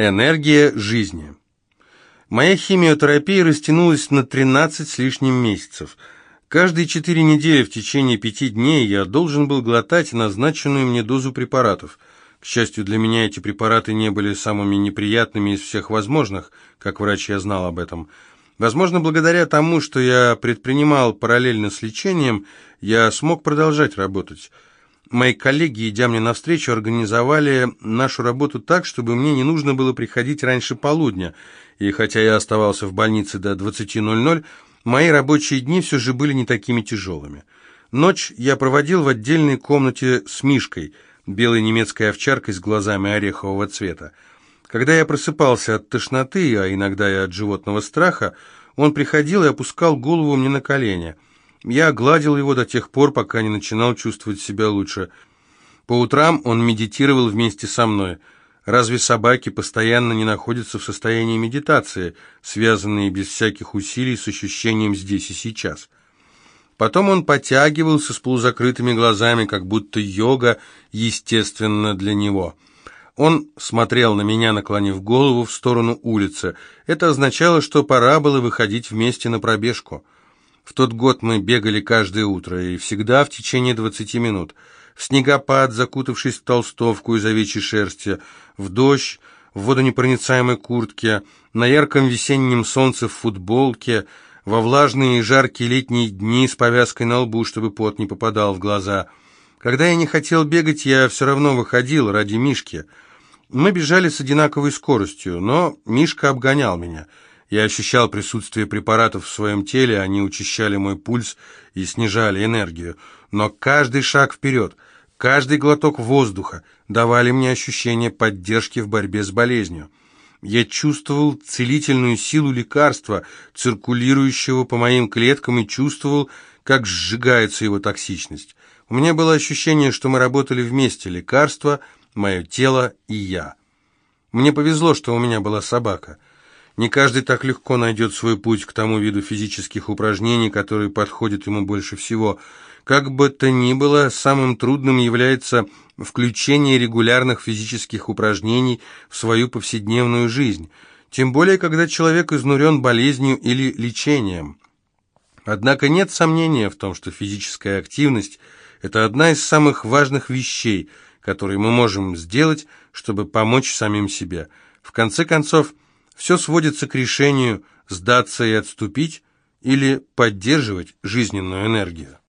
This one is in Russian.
Энергия жизни. Моя химиотерапия растянулась на 13 с лишним месяцев. Каждые четыре недели в течение пяти дней я должен был глотать назначенную мне дозу препаратов. К счастью для меня, эти препараты не были самыми неприятными из всех возможных, как врач я знал об этом. Возможно, благодаря тому, что я предпринимал параллельно с лечением, я смог продолжать работать. Мои коллеги, идя мне навстречу, организовали нашу работу так, чтобы мне не нужно было приходить раньше полудня, и хотя я оставался в больнице до 20.00, мои рабочие дни все же были не такими тяжелыми. Ночь я проводил в отдельной комнате с Мишкой, белой немецкой овчаркой с глазами орехового цвета. Когда я просыпался от тошноты, а иногда и от животного страха, он приходил и опускал голову мне на колени – я гладил его до тех пор, пока не начинал чувствовать себя лучше. По утрам он медитировал вместе со мной. Разве собаки постоянно не находятся в состоянии медитации, связанные без всяких усилий с ощущением здесь и сейчас? Потом он потягивался с полузакрытыми глазами, как будто йога естественно для него. Он смотрел на меня, наклонив голову в сторону улицы. Это означало, что пора было выходить вместе на пробежку. В тот год мы бегали каждое утро, и всегда в течение 20 минут. В снегопад, закутавшись в толстовку из овечьей шерсти, в дождь, в водонепроницаемой куртке, на ярком весеннем солнце в футболке, во влажные и жаркие летние дни с повязкой на лбу, чтобы пот не попадал в глаза. Когда я не хотел бегать, я все равно выходил ради Мишки. Мы бежали с одинаковой скоростью, но Мишка обгонял меня — я ощущал присутствие препаратов в своем теле, они учащали мой пульс и снижали энергию. Но каждый шаг вперед, каждый глоток воздуха давали мне ощущение поддержки в борьбе с болезнью. Я чувствовал целительную силу лекарства, циркулирующего по моим клеткам, и чувствовал, как сжигается его токсичность. У меня было ощущение, что мы работали вместе, лекарство, мое тело и я. Мне повезло, что у меня была собака — не каждый так легко найдет свой путь к тому виду физических упражнений, который подходит ему больше всего. Как бы то ни было, самым трудным является включение регулярных физических упражнений в свою повседневную жизнь, тем более, когда человек изнурен болезнью или лечением. Однако нет сомнения в том, что физическая активность – это одна из самых важных вещей, которые мы можем сделать, чтобы помочь самим себе. В конце концов, все сводится к решению сдаться и отступить или поддерживать жизненную энергию.